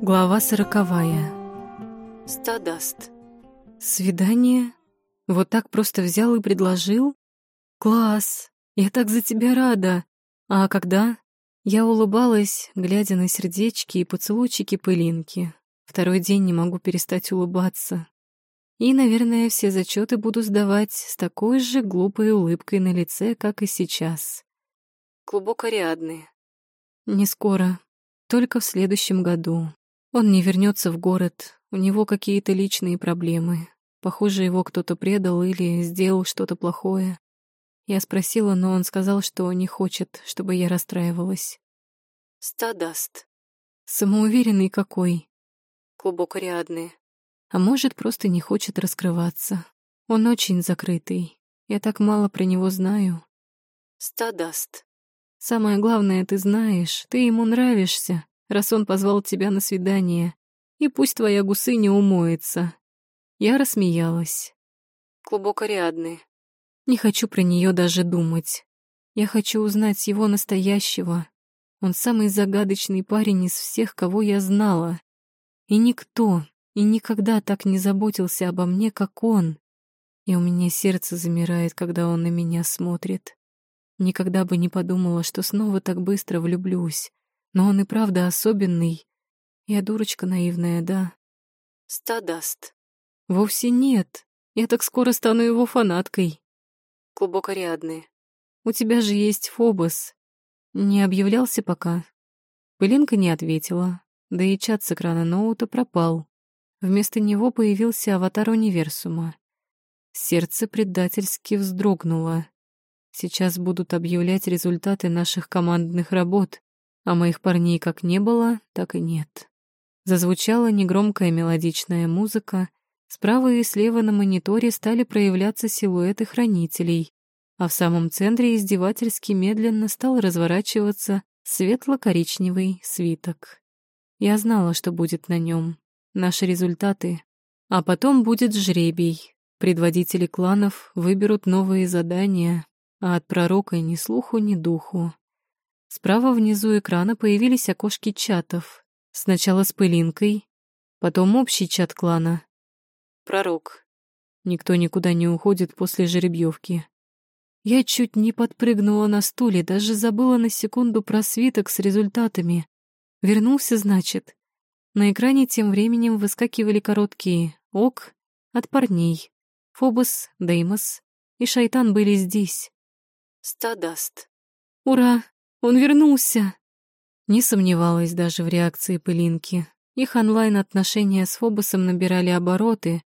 Глава сороковая. Стадаст. Свидание? Вот так просто взял и предложил? Класс! Я так за тебя рада. А когда? Я улыбалась, глядя на сердечки и поцелуйчики пылинки. Второй день не могу перестать улыбаться. И, наверное, все зачеты буду сдавать с такой же глупой улыбкой на лице, как и сейчас. Клубок Ариадны. Не скоро, только в следующем году. Он не вернется в город, у него какие-то личные проблемы. Похоже, его кто-то предал или сделал что-то плохое. Я спросила, но он сказал, что не хочет, чтобы я расстраивалась. Стадаст. Самоуверенный какой. Клубок Ариадны. А может, просто не хочет раскрываться. Он очень закрытый. Я так мало про него знаю. Стадаст. Самое главное, ты знаешь, ты ему нравишься раз он позвал тебя на свидание, и пусть твоя гусыня умоется. Я рассмеялась. Клубок Ариадны. Не хочу про нее даже думать. Я хочу узнать его настоящего. Он самый загадочный парень из всех, кого я знала. И никто, и никогда так не заботился обо мне, как он. И у меня сердце замирает, когда он на меня смотрит. Никогда бы не подумала, что снова так быстро влюблюсь. Но он и правда особенный. Я дурочка наивная, да? Стадаст. Вовсе нет. Я так скоро стану его фанаткой. Клубок Ариадны. У тебя же есть Фобос. Не объявлялся пока? Пылинка не ответила, да и чат с экрана ноута пропал. Вместо него появился аватар универсума. Сердце предательски вздрогнуло. Сейчас будут объявлять результаты наших командных работ а моих парней как не было, так и нет. Зазвучала негромкая мелодичная музыка, справа и слева на мониторе стали проявляться силуэты хранителей, а в самом центре издевательски медленно стал разворачиваться светло-коричневый свиток. Я знала, что будет на нем, наши результаты, а потом будет жребий. Предводители кланов выберут новые задания, а от пророка ни слуху, ни духу. Справа внизу экрана появились окошки чатов. Сначала с пылинкой, потом общий чат клана. Пророк. Никто никуда не уходит после жеребьевки. Я чуть не подпрыгнула на стуле, даже забыла на секунду про свиток с результатами. Вернулся, значит. На экране тем временем выскакивали короткие «ок» от парней. Фобос, Деймос и Шайтан были здесь. Стадаст. Ура! Он вернулся!» Не сомневалась даже в реакции пылинки. Их онлайн-отношения с Фобосом набирали обороты,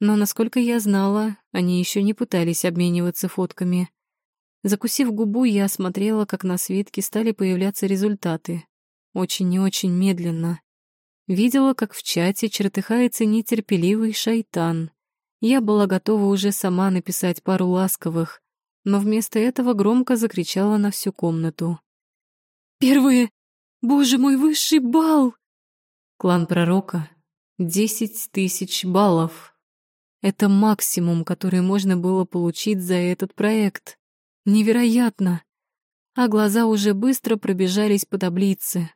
но, насколько я знала, они еще не пытались обмениваться фотками. Закусив губу, я смотрела, как на свитке стали появляться результаты. Очень и очень медленно. Видела, как в чате чертыхается нетерпеливый шайтан. Я была готова уже сама написать пару ласковых, но вместо этого громко закричала на всю комнату. Первые! Боже мой, высший бал! Клан пророка. Десять тысяч баллов. Это максимум, который можно было получить за этот проект. Невероятно! А глаза уже быстро пробежались по таблице.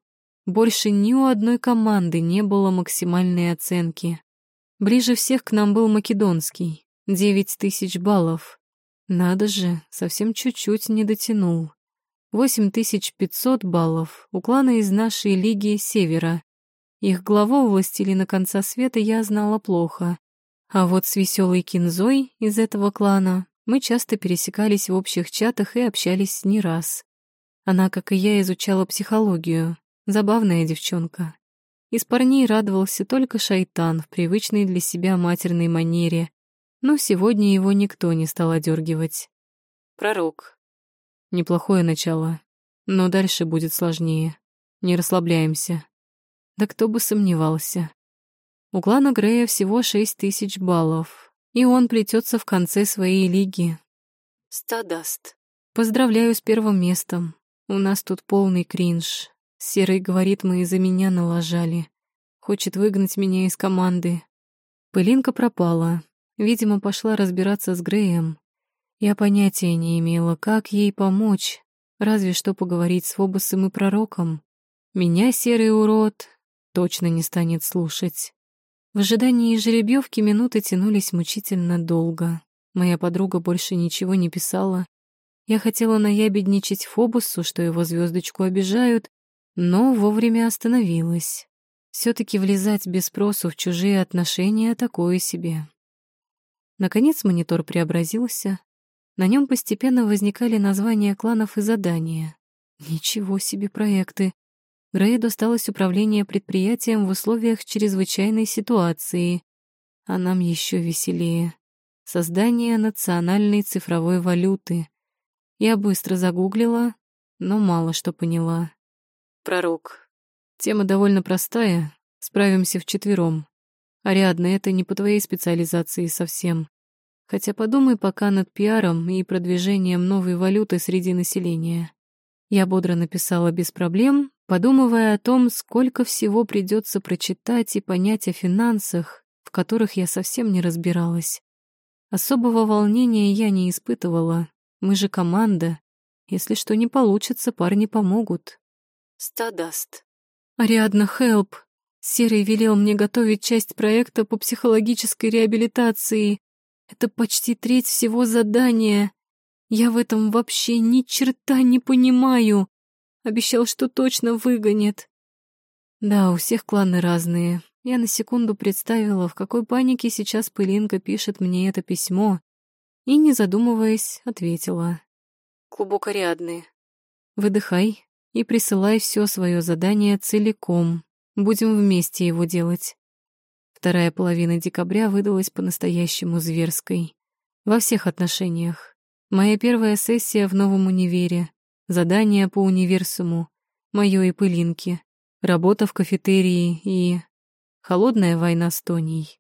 Больше ни у одной команды не было максимальной оценки. Ближе всех к нам был македонский. Девять тысяч баллов. Надо же, совсем чуть-чуть не дотянул. 8500 баллов у клана из нашей лиги Севера. Их главу властелина конца света я знала плохо. А вот с веселой Кинзой из этого клана мы часто пересекались в общих чатах и общались не раз. Она, как и я, изучала психологию. Забавная девчонка. Из парней радовался только шайтан в привычной для себя матерной манере, но сегодня его никто не стал одергивать. Пророк. Неплохое начало, но дальше будет сложнее. Не расслабляемся. Да кто бы сомневался. У клана Грея всего шесть тысяч баллов, и он плетется в конце своей лиги. Стадаст. Поздравляю с первым местом. У нас тут полный кринж. Серый говорит, мы из-за меня налажали. Хочет выгнать меня из команды. Пылинка пропала. Видимо, пошла разбираться с Греем. Я понятия не имела, как ей помочь, разве что поговорить с Фобосом и Пророком. Меня серый урод точно не станет слушать. В ожидании жеребьевки минуты тянулись мучительно долго. Моя подруга больше ничего не писала. Я хотела наябедничать Фобусу, что его звездочку обижают, но вовремя остановилась. все таки влезать без спросу в чужие отношения такое себе. Наконец монитор преобразился. На нем постепенно возникали названия кланов и задания. Ничего себе проекты. Грею досталось управление предприятием в условиях чрезвычайной ситуации. А нам еще веселее. Создание национальной цифровой валюты. Я быстро загуглила, но мало что поняла. Пророк. Тема довольно простая, справимся вчетвером. Ариадна, это не по твоей специализации совсем. Хотя подумай пока над пиаром и продвижением новой валюты среди населения. Я бодро написала без проблем, подумывая о том, сколько всего придется прочитать и понять о финансах, в которых я совсем не разбиралась. Особого волнения я не испытывала. Мы же команда. Если что не получится, парни помогут. Стадаст. Ариадна, хелп. Серый велел мне готовить часть проекта по психологической реабилитации. Это почти треть всего задания. Я в этом вообще ни черта не понимаю. Обещал, что точно выгонит. Да, у всех кланы разные. Я на секунду представила, в какой панике сейчас Пылинка пишет мне это письмо, и, не задумываясь, ответила. Клубок Ариадны. Выдыхай и присылай все свое задание целиком. Будем вместе его делать. Вторая половина декабря выдалась по-настоящему зверской. Во всех отношениях. Моя первая сессия в новом универе, задание по универсуму, моё и пылинки, работа в кафетерии и... холодная война с Тоней.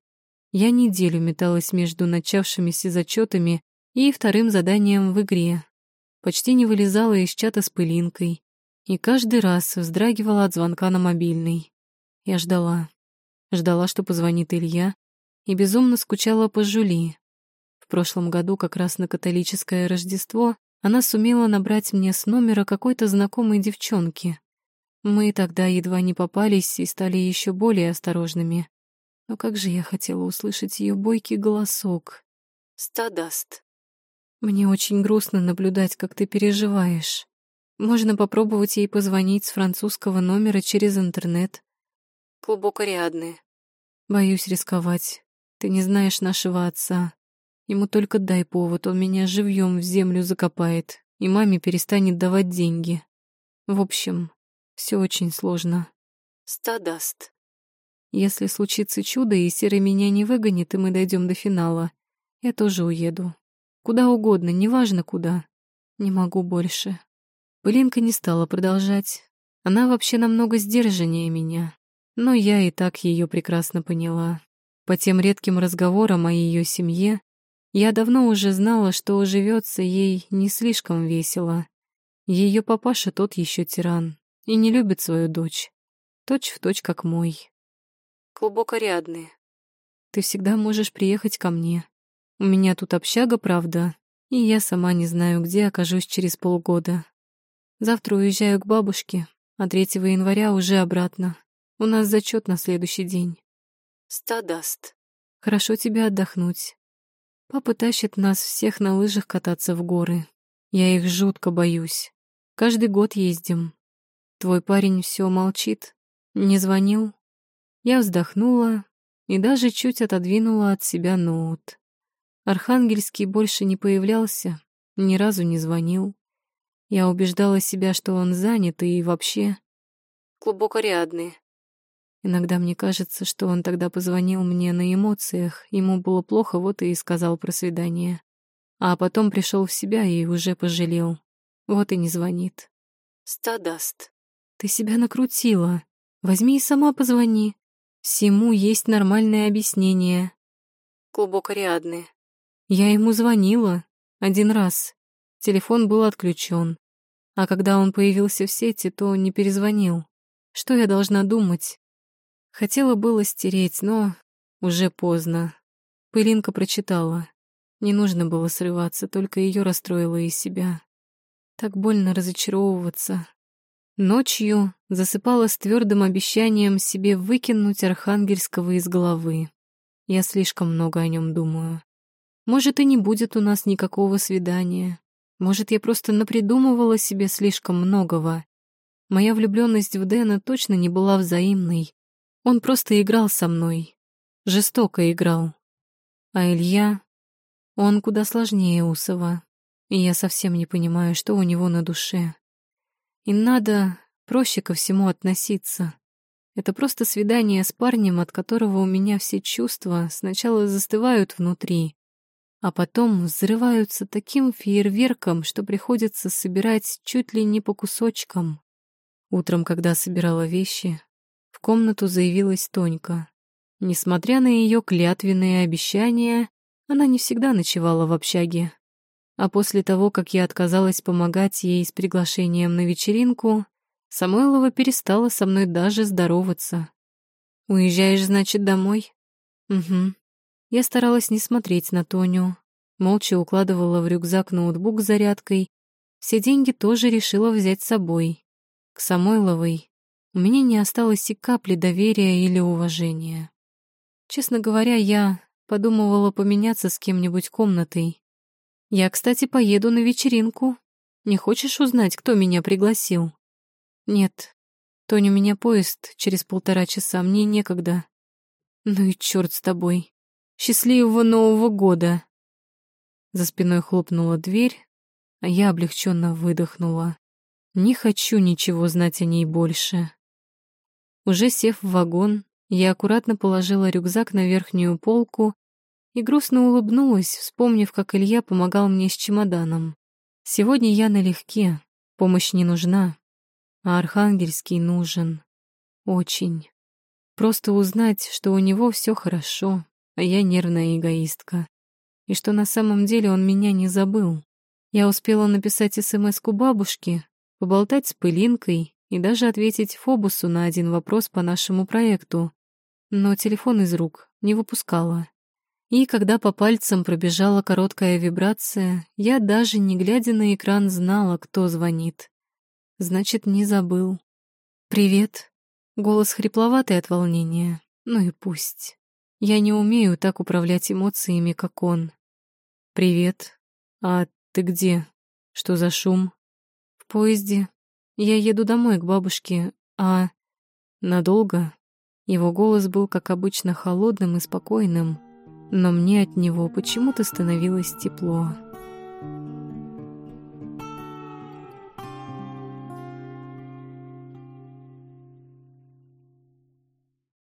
Я неделю металась между начавшимися зачетами и вторым заданием в игре. Почти не вылезала из чата с пылинкой, и каждый раз вздрагивала от звонка на мобильный. Я ждала. Ждала, что позвонит Илья, и безумно скучала по Жули. В прошлом году, как раз на католическое Рождество, она сумела набрать мне с номера какой-то знакомой девчонки. Мы тогда едва не попались и стали еще более осторожными. Но как же я хотела услышать ее бойкий голосок. Стадаст. Мне очень грустно наблюдать, как ты переживаешь. Можно попробовать ей позвонить с французского номера через интернет. Клубок Ариадны. Боюсь рисковать. Ты не знаешь нашего отца. Ему только дай повод, он меня живьем в землю закопает, и маме перестанет давать деньги. В общем, все очень сложно. Стадаст. Если случится чудо, и Серый меня не выгонит, и мы дойдем до финала, я тоже уеду. Куда угодно, неважно куда. Не могу больше. Пылинка не стала продолжать. Она вообще намного сдержаннее меня. Но я и так ее прекрасно поняла. По тем редким разговорам о ее семье я давно уже знала, что живется ей не слишком весело. Ее папаша тот еще тиран и не любит свою дочь. Точь в точь, как мой. Клубок Ариадны. Ты всегда можешь приехать ко мне. У меня тут общага, правда, и я сама не знаю, где окажусь через полгода. Завтра уезжаю к бабушке, а 3 января уже обратно. У нас зачет на следующий день. Стадаст. Хорошо тебе отдохнуть. Папа тащит нас всех на лыжах кататься в горы. Я их жутко боюсь. Каждый год ездим. Твой парень все молчит. Не звонил. Я вздохнула и даже чуть отодвинула от себя ноут. Архангельский больше не появлялся, ни разу не звонил. Я убеждала себя, что он занят и вообще... Клубок Ариадны. Иногда мне кажется, что он тогда позвонил мне на эмоциях, ему было плохо, вот и сказал про свидание. А потом пришел в себя и уже пожалел. Вот и не звонит. Стадаст. Ты себя накрутила. Возьми и сама позвони. Всему есть нормальное объяснение. Клубок Ариадны. Я ему звонила. Один раз. Телефон был отключен. А когда он появился в сети, то не перезвонил. Что я должна думать? Хотела было стереть, но уже поздно. Пылинка прочитала. Не нужно было срываться, только ее расстроило из себя. Так больно разочаровываться. Ночью засыпала с твердым обещанием себе выкинуть Архангельского из головы. Я слишком много о нем думаю. Может, и не будет у нас никакого свидания. Может, я просто напридумывала себе слишком многого. Моя влюбленность в Дэна точно не была взаимной. Он просто играл со мной. Жестоко играл. А Илья... Он куда сложнее Усова. И я совсем не понимаю, что у него на душе. И надо проще ко всему относиться. Это просто свидание с парнем, от которого у меня все чувства сначала застывают внутри, а потом взрываются таким фейерверком, что приходится собирать чуть ли не по кусочкам. Утром, когда собирала вещи, в комнату заявилась Тонька. Несмотря на ее клятвенные обещания, она не всегда ночевала в общаге. А после того, как я отказалась помогать ей с приглашением на вечеринку, Самойлова перестала со мной даже здороваться. «Уезжаешь, значит, домой?» «Угу». Я старалась не смотреть на Тоню, молча укладывала в рюкзак ноутбук с зарядкой. Все деньги тоже решила взять с собой. К Самойловой у меня не осталось и капли доверия или уважения. Честно говоря, я подумывала поменяться с кем-нибудь комнатой, я, кстати, поеду на вечеринку. Не хочешь узнать, кто меня пригласил? Нет. Тонь, у меня поезд через полтора часа, мне некогда. Ну и черт с тобой. Счастливого Нового года. За спиной хлопнула дверь, а я облегченно выдохнула. Не хочу ничего знать о ней больше. Уже сев в вагон, я аккуратно положила рюкзак на верхнюю полку и грустно улыбнулась, вспомнив, как Илья помогал мне с чемоданом. Сегодня я налегке, помощь не нужна, а Архангельский нужен. Очень. Просто узнать, что у него все хорошо, а я нервная эгоистка. И что на самом деле он меня не забыл. Я успела написать СМС-ку бабушке, поболтать с Пылинкой и даже ответить Фобусу на один вопрос по нашему проекту. Но телефон из рук не выпускала. И когда по пальцам пробежала короткая вибрация, я даже не глядя на экран знала, кто звонит. Значит, не забыл. «Привет». Голос хрипловатый от волнения. Ну и пусть. Я не умею так управлять эмоциями, как он. «Привет. А ты где? Что за шум?» «В поезде. Я еду домой к бабушке, а...» «Надолго?» Его голос был, как обычно, холодным и спокойным но мне от него почему-то становилось тепло.